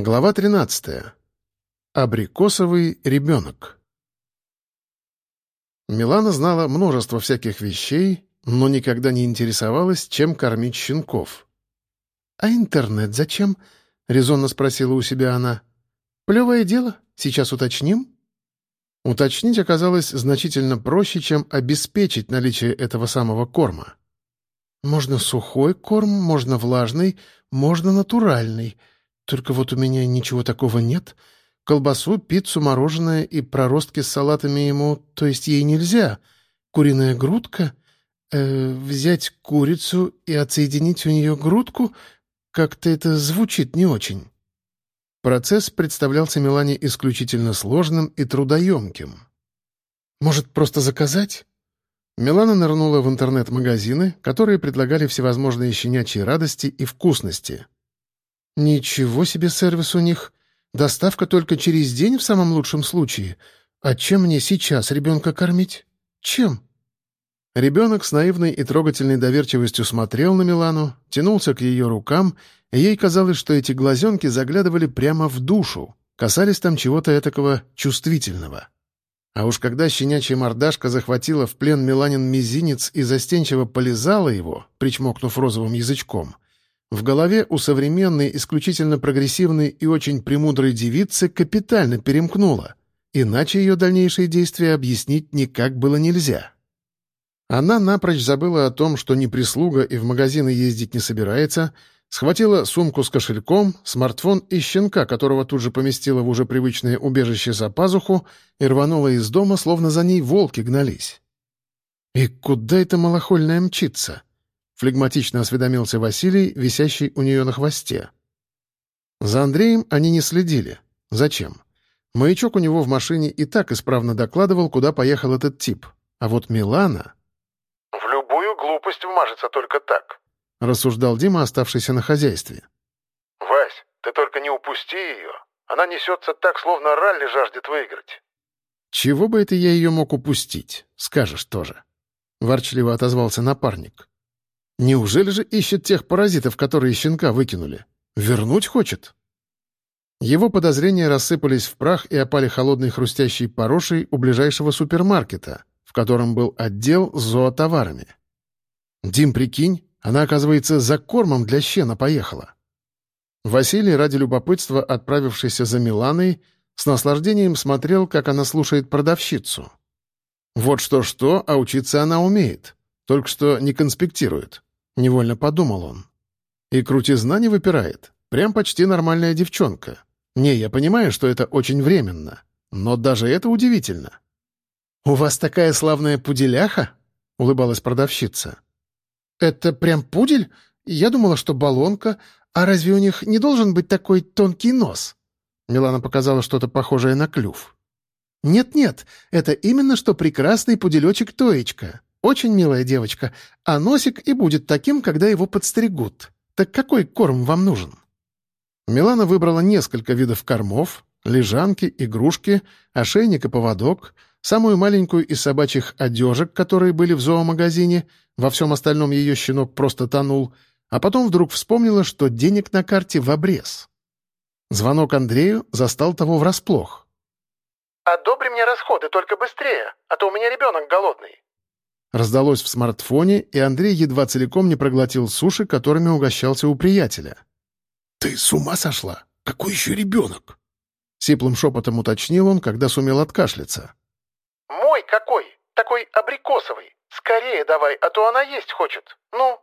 Глава 13. Абрикосовый ребенок. Милана знала множество всяких вещей, но никогда не интересовалась, чем кормить щенков. «А интернет зачем?» — резонно спросила у себя она. «Плевое дело. Сейчас уточним». Уточнить оказалось значительно проще, чем обеспечить наличие этого самого корма. «Можно сухой корм, можно влажный, можно натуральный», только вот у меня ничего такого нет. Колбасу, пиццу, мороженое и проростки с салатами ему, то есть ей нельзя. Куриная грудка? Э, взять курицу и отсоединить у нее грудку? Как-то это звучит не очень. Процесс представлялся Милане исключительно сложным и трудоемким. «Может, просто заказать?» Милана нырнула в интернет-магазины, которые предлагали всевозможные щенячьи радости и вкусности — «Ничего себе сервис у них. Доставка только через день в самом лучшем случае. А чем мне сейчас ребенка кормить? Чем?» Ребенок с наивной и трогательной доверчивостью смотрел на Милану, тянулся к ее рукам, и ей казалось, что эти глазенки заглядывали прямо в душу, касались там чего-то этакого чувствительного. А уж когда щенячья мордашка захватила в плен Миланин мизинец и застенчиво полизала его, причмокнув розовым язычком — в голове у современной, исключительно прогрессивной и очень премудрой девицы капитально перемкнуло, иначе ее дальнейшие действия объяснить никак было нельзя. Она напрочь забыла о том, что не прислуга и в магазины ездить не собирается, схватила сумку с кошельком, смартфон и щенка, которого тут же поместила в уже привычное убежище за пазуху, и рванула из дома, словно за ней волки гнались. И куда эта малохольная мчится? Флегматично осведомился Василий, висящий у нее на хвосте. За Андреем они не следили. Зачем? Маячок у него в машине и так исправно докладывал, куда поехал этот тип. А вот Милана... «В любую глупость вмажется только так», — рассуждал Дима, оставшийся на хозяйстве. «Вась, ты только не упусти ее. Она несется так, словно ралли жаждет выиграть». «Чего бы это я ее мог упустить? Скажешь тоже», — ворчливо отозвался напарник. Неужели же ищет тех паразитов, которые щенка выкинули? Вернуть хочет? Его подозрения рассыпались в прах и опали холодной хрустящей порошей у ближайшего супермаркета, в котором был отдел с зоотоварами. «Дим, прикинь, она, оказывается, за кормом для щена поехала». Василий, ради любопытства, отправившийся за Миланой, с наслаждением смотрел, как она слушает продавщицу. Вот что-что, а учиться она умеет, только что не конспектирует. Невольно подумал он. И крутизна не выпирает. Прям почти нормальная девчонка. Не, я понимаю, что это очень временно. Но даже это удивительно. «У вас такая славная пуделяха?» — улыбалась продавщица. «Это прям пудель? Я думала, что баллонка. А разве у них не должен быть такой тонкий нос?» Милана показала что-то похожее на клюв. «Нет-нет, это именно что прекрасный пуделечек Тоечка. Очень милая девочка, а носик и будет таким, когда его подстригут. Так какой корм вам нужен?» Милана выбрала несколько видов кормов, лежанки, игрушки, ошейник и поводок, самую маленькую из собачьих одежек, которые были в зоомагазине, во всем остальном ее щенок просто тонул, а потом вдруг вспомнила, что денег на карте в обрез. Звонок Андрею застал того врасплох. «Одобри мне расходы, только быстрее, а то у меня ребенок голодный». Раздалось в смартфоне, и Андрей едва целиком не проглотил суши, которыми угощался у приятеля. «Ты с ума сошла? Какой еще ребенок?» Сиплым шепотом уточнил он, когда сумел откашляться. «Мой какой? Такой абрикосовый. Скорее давай, а то она есть хочет. Ну?»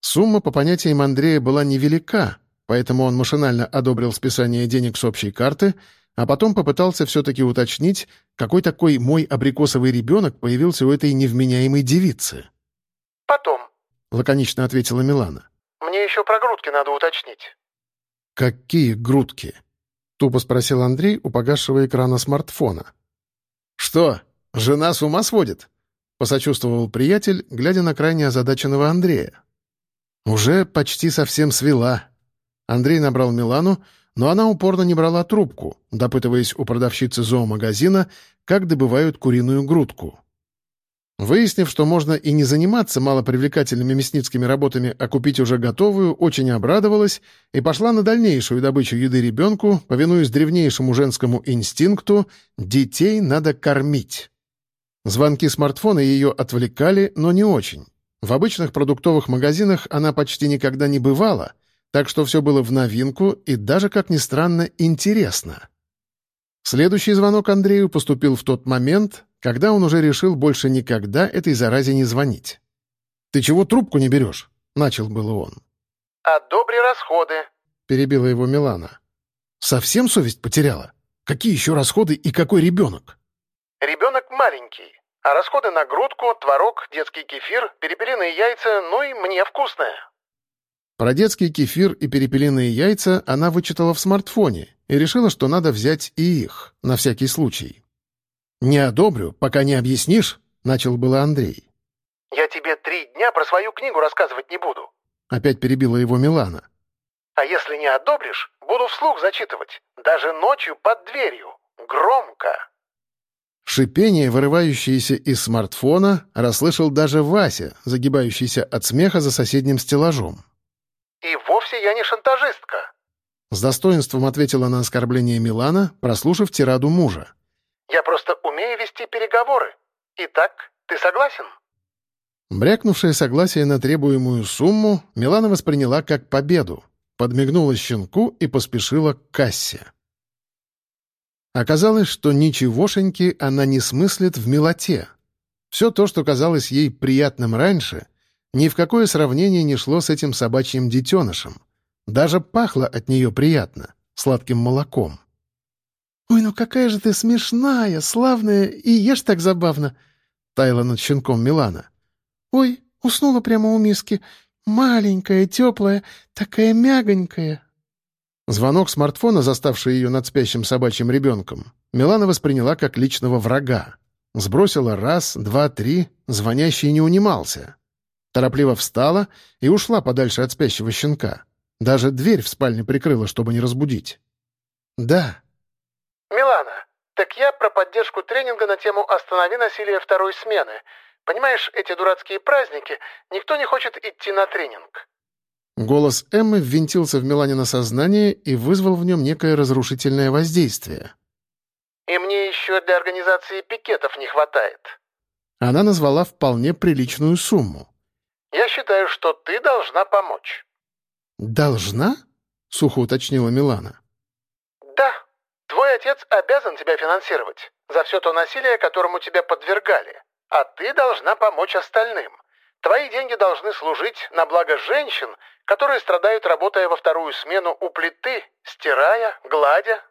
Сумма, по понятиям Андрея, была невелика, поэтому он машинально одобрил списание денег с общей карты — а потом попытался все-таки уточнить, какой такой мой абрикосовый ребенок появился у этой невменяемой девицы. «Потом», — лаконично ответила Милана. «Мне еще про грудки надо уточнить». «Какие грудки?» — тупо спросил Андрей у погасшего экрана смартфона. «Что, жена с ума сводит?» — посочувствовал приятель, глядя на крайне озадаченного Андрея. «Уже почти совсем свела». Андрей набрал Милану, но она упорно не брала трубку, допытываясь у продавщицы зоомагазина, как добывают куриную грудку. Выяснив, что можно и не заниматься малопривлекательными мясницкими работами, а купить уже готовую, очень обрадовалась и пошла на дальнейшую добычу еды ребенку, повинуясь древнейшему женскому инстинкту «детей надо кормить». Звонки смартфона ее отвлекали, но не очень. В обычных продуктовых магазинах она почти никогда не бывала, так что все было в новинку и даже, как ни странно, интересно. Следующий звонок Андрею поступил в тот момент, когда он уже решил больше никогда этой заразе не звонить. «Ты чего трубку не берешь?» — начал было он. «Одобри расходы», — перебила его Милана. «Совсем совесть потеряла? Какие еще расходы и какой ребенок?» «Ребенок маленький, а расходы на грудку, творог, детский кефир, перепелиные яйца, ну и мне вкусное». Про детский кефир и перепелиные яйца она вычитала в смартфоне и решила, что надо взять и их, на всякий случай. «Не одобрю, пока не объяснишь», — начал было Андрей. «Я тебе три дня про свою книгу рассказывать не буду», — опять перебила его Милана. «А если не одобришь, буду вслух зачитывать, даже ночью под дверью, громко». Шипение, вырывающееся из смартфона, расслышал даже Вася, загибающийся от смеха за соседним стеллажом. «И вовсе я не шантажистка», — с достоинством ответила на оскорбление Милана, прослушав тираду мужа. Я просто умею вести переговоры. Итак, ты согласен?» Брякнувшее согласие на требуемую сумму Милана восприняла как победу, подмигнула щенку и поспешила к кассе. Оказалось, что ничегошеньки она не смыслит в милоте. Все то, что казалось ей приятным раньше, ни в какое сравнение не шло с этим собачьим детенышем. Даже пахло от нее приятно, сладким молоком. «Ой, ну какая же ты смешная, славная и ешь так забавно!» — таяла над щенком Милана. «Ой, уснула прямо у миски. Маленькая, теплая, такая мягонькая». Звонок смартфона, заставший ее над спящим собачьим ребенком, Милана восприняла как личного врага. Сбросила раз, два, три, звонящий не унимался. Торопливо встала и ушла подальше от спящего щенка. Даже дверь в спальне прикрыла, чтобы не разбудить. «Да», «Милана, так я про поддержку тренинга на тему «Останови насилие второй смены». Понимаешь, эти дурацкие праздники, никто не хочет идти на тренинг». Голос Эммы ввинтился в Милане сознание и вызвал в нем некое разрушительное воздействие. «И мне еще для организации пикетов не хватает». Она назвала вполне приличную сумму. «Я считаю, что ты должна помочь». «Должна?» — сухо уточнила Милана. «Да», Твой отец обязан тебя финансировать за все то насилие, которому тебя подвергали. А ты должна помочь остальным. Твои деньги должны служить на благо женщин, которые страдают, работая во вторую смену у плиты, стирая, гладя».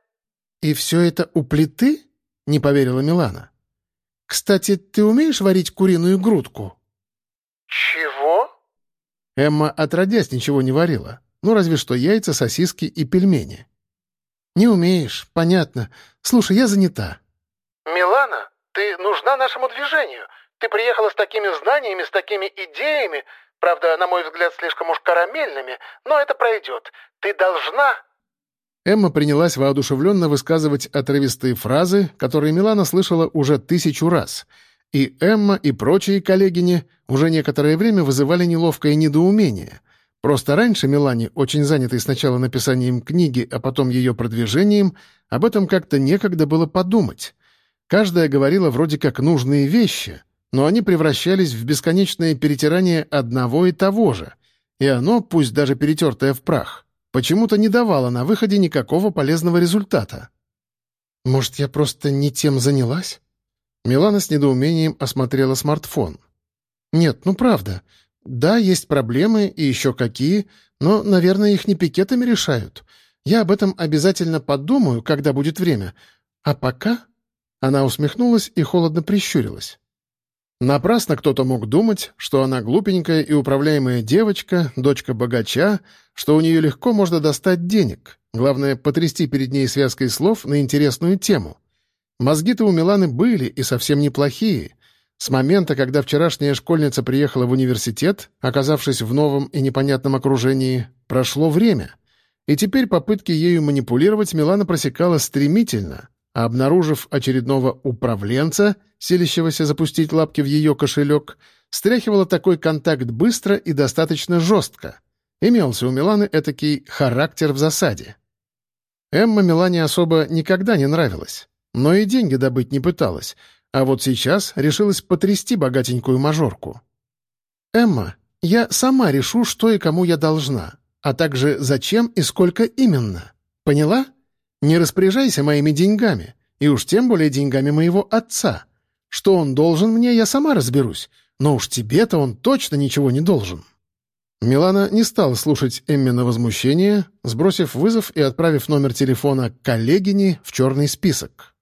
«И все это у плиты?» — не поверила Милана. «Кстати, ты умеешь варить куриную грудку?» «Чего?» Эмма отродясь ничего не варила. Ну, разве что яйца, сосиски и пельмени. «Не умеешь, понятно. Слушай, я занята». «Милана, ты нужна нашему движению. Ты приехала с такими знаниями, с такими идеями, правда, на мой взгляд, слишком уж карамельными, но это пройдет. Ты должна...» Эмма принялась воодушевленно высказывать отрывистые фразы, которые Милана слышала уже тысячу раз. И Эмма, и прочие коллегини уже некоторое время вызывали неловкое недоумение. Просто раньше Милане, очень занятой сначала написанием книги, а потом ее продвижением, об этом как-то некогда было подумать. Каждая говорила вроде как нужные вещи, но они превращались в бесконечное перетирание одного и того же, и оно, пусть даже перетертое в прах, почему-то не давало на выходе никакого полезного результата. «Может, я просто не тем занялась?» Милана с недоумением осмотрела смартфон. «Нет, ну правда. Да, есть проблемы, и еще какие, но, наверное, их не пикетами решают. Я об этом обязательно подумаю, когда будет время. А пока...» Она усмехнулась и холодно прищурилась. Напрасно кто-то мог думать, что она глупенькая и управляемая девочка, дочка богача, что у нее легко можно достать денег. Главное, потрясти перед ней связкой слов на интересную тему. Мозги-то у Миланы были и совсем неплохие, с момента, когда вчерашняя школьница приехала в университет, оказавшись в новом и непонятном окружении, прошло время. И теперь попытки ею манипулировать Милана просекала стремительно, а обнаружив очередного управленца, силящегося запустить лапки в ее кошелек, стряхивала такой контакт быстро и достаточно жестко. Имелся у Миланы этакий характер в засаде. Эмма Милане особо никогда не нравилась, но и деньги добыть не пыталась, а вот сейчас решилась потрясти богатенькую мажорку. «Эмма, я сама решу, что и кому я должна, а также зачем и сколько именно. Поняла? Не распоряжайся моими деньгами, и уж тем более деньгами моего отца. Что он должен мне, я сама разберусь, но уж тебе-то он точно ничего не должен». Милана не стала слушать Эммина возмущение, сбросив вызов и отправив номер телефона коллегине в черный список.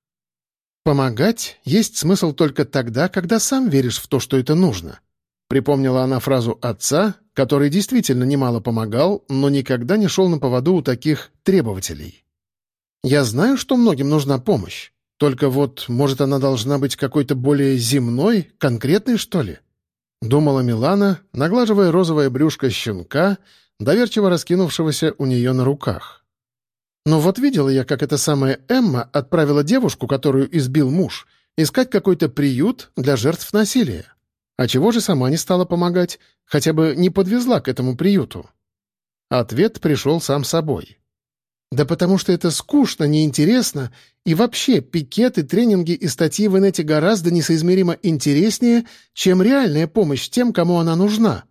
«Помогать есть смысл только тогда, когда сам веришь в то, что это нужно», Припомнила она фразу отца, который действительно немало помогал, но никогда не шел на поводу у таких требователей. «Я знаю, что многим нужна помощь. Только вот, может, она должна быть какой-то более земной, конкретной, что ли?» Думала Милана, наглаживая розовое брюшко щенка, доверчиво раскинувшегося у нее на руках. «Но вот видела я, как эта самая Эмма отправила девушку, которую избил муж, искать какой-то приют для жертв насилия. А чего же сама не стала помогать? Хотя бы не подвезла к этому приюту? Ответ пришел сам собой. Да потому что это скучно, неинтересно, и вообще пикеты, тренинги и статьи в инете гораздо несоизмеримо интереснее, чем реальная помощь тем, кому она нужна.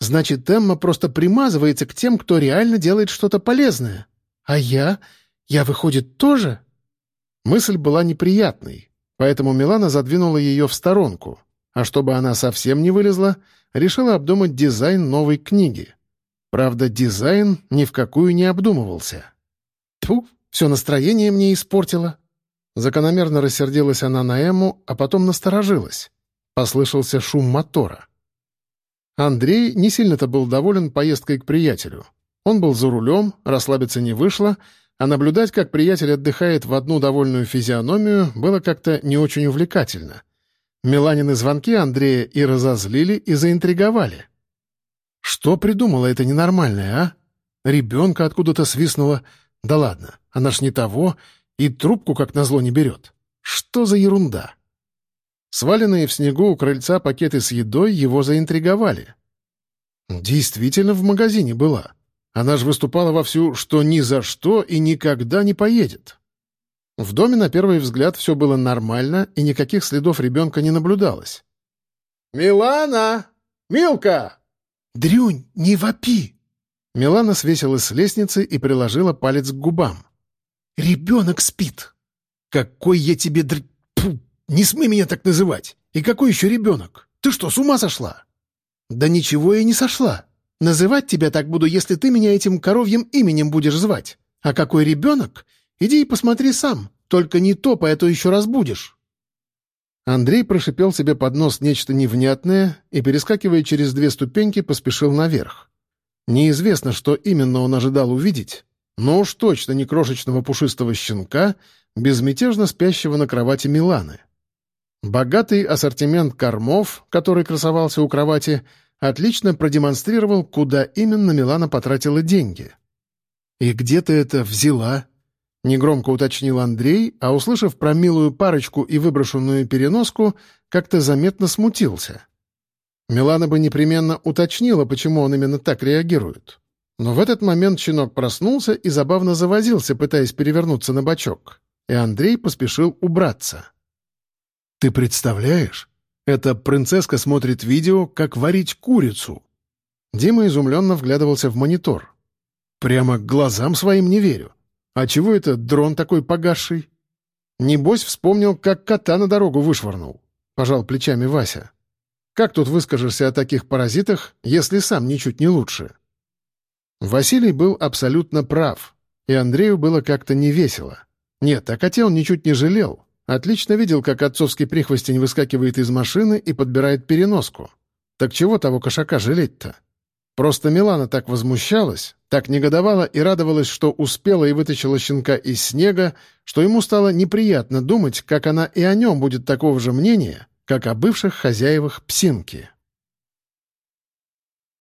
Значит, Эмма просто примазывается к тем, кто реально делает что-то полезное. А я? Я, выходит, тоже? Мысль была неприятной, поэтому Милана задвинула ее в сторонку — а чтобы она совсем не вылезла, решила обдумать дизайн новой книги. Правда, дизайн ни в какую не обдумывался. Тьфу, все настроение мне испортило. Закономерно рассердилась она на Эмму, а потом насторожилась. Послышался шум мотора. Андрей не сильно-то был доволен поездкой к приятелю. Он был за рулем, расслабиться не вышло, а наблюдать, как приятель отдыхает в одну довольную физиономию, было как-то не очень увлекательно — Миланины звонки Андрея и разозлили, и заинтриговали. Что придумала это ненормальное, а? Ребенка откуда-то свистнула. Да ладно, она ж не того, и трубку как назло не берет. Что за ерунда? Сваленные в снегу у крыльца пакеты с едой его заинтриговали. Действительно в магазине была. Она же выступала вовсю, что ни за что и никогда не поедет. В доме на первый взгляд все было нормально, и никаких следов ребенка не наблюдалось. «Милана! Милка!» «Дрюнь, не вопи!» Милана свесилась с лестницы и приложила палец к губам. «Ребенок спит!» «Какой я тебе др... Фу, не смей меня так называть! И какой еще ребенок? Ты что, с ума сошла?» «Да ничего я не сошла. Называть тебя так буду, если ты меня этим коровьим именем будешь звать. А какой ребенок? Иди и посмотри сам, только не а то еще разбудишь». Андрей прошипел себе под нос нечто невнятное и, перескакивая через две ступеньки, поспешил наверх. Неизвестно, что именно он ожидал увидеть, но уж точно не крошечного пушистого щенка, безмятежно спящего на кровати Миланы. Богатый ассортимент кормов, который красовался у кровати, отлично продемонстрировал, куда именно Милана потратила деньги. «И где ты это взяла?» — негромко уточнил Андрей, а, услышав про милую парочку и выброшенную переноску, как-то заметно смутился. Милана бы непременно уточнила, почему он именно так реагирует. Но в этот момент щенок проснулся и забавно завозился, пытаясь перевернуться на бочок. И Андрей поспешил убраться. «Ты представляешь? Эта принцесска смотрит видео, как варить курицу!» Дима изумленно вглядывался в монитор. «Прямо глазам своим не верю. А чего это дрон такой погасший? Небось вспомнил, как кота на дорогу вышвырнул. Пожал плечами Вася. Как тут выскажешься о таких паразитах, если сам ничуть не лучше? Василий был абсолютно прав, и Андрею было как-то невесело. Нет, о коте он ничуть не жалел. Отлично видел, как отцовский прихвостень выскакивает из машины и подбирает переноску. Так чего того кошака жалеть-то? Просто Милана так возмущалась, так негодовала и радовалась, что успела и вытащила щенка из снега, что ему стало неприятно думать, как она и о нем будет такого же мнения, как о бывших хозяевах псинки.